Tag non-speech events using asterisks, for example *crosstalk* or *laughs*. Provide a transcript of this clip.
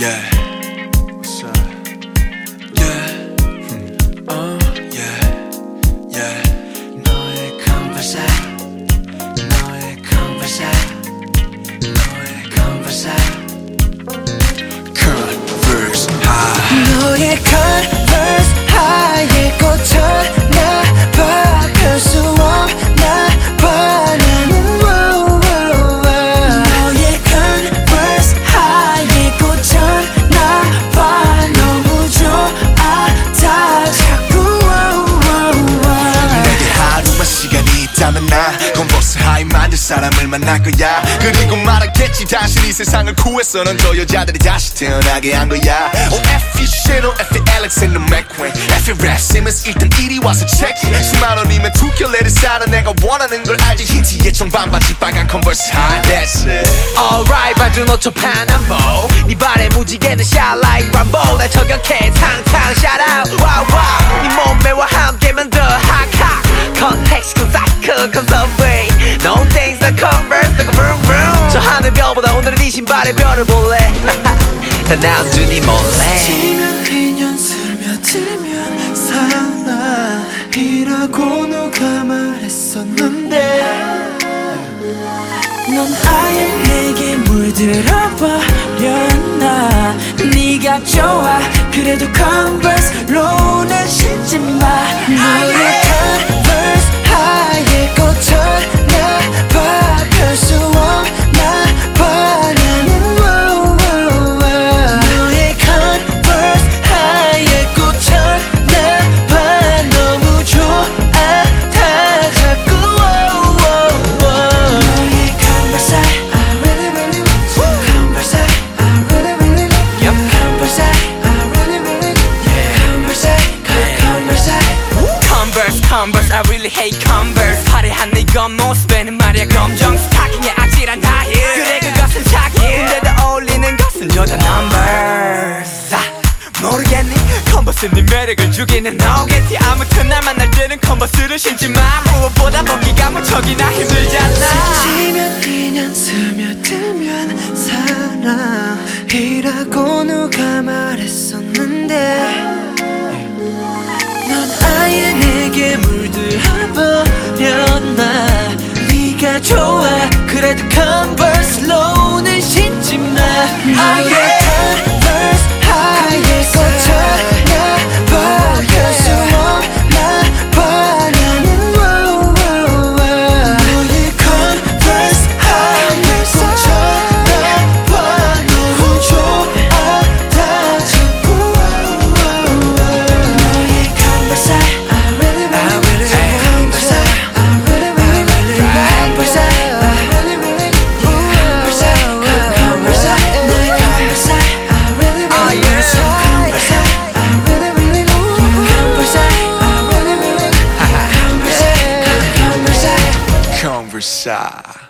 Yeah. What's up? Yeah. Uh, *laughs* yeah. Yeah. 너의 converse. 너의 converse. 너의 converse. Converse high. 너의 converse 있다면 나. 컨버스 하이 만들 사람을 만날 거야. 그리고 말하겠지 다시 이 세상을 구해서 넌저 여자들이 다시 태어나게 한 거야. O F E 섀도w F E Alexander McQueen F E Rap Simmons 일단 이리 와서 체크 10만 원이면 두 켤레를 사는 내가 원하는 걸 알지. 흰티에 청반바지 빨간 컨버스 하이 That's it. Alright 봐준 5초 파남보 네 발에 무지개는 like Rambo. 날 저격해 탕탕 shout 그 사이클 conserve No things that converse like a vroom vroom. 저 하늘별보다 오늘은 이 신발의 별을 볼래. *laughs* 다 남준이 몰래. 스치면 인연 스며들면 사랑이라고 누가 말했었는데. 넌 아예 내게 물들어버렸나. 네가 좋아 그래도 컨버스로는 신지 마. 컨버 really hate Converse. 화려한 네 겉모습에는 말이야. 검정 스타킹에 아찔한 하일 그래 그것은 자기. 근데도 어울리는 것은 여자 numbers. 아, 모르겠니? 컨버스 네 매력을 주기는 나오겠지. 아무튼 날 만날 때는 컨버스를 신지 마. 무엇보다 벗기가 무척이나 힘들잖아. 스치면 인연 스며들면 사랑이라고 누가 말했었는데 Versailles.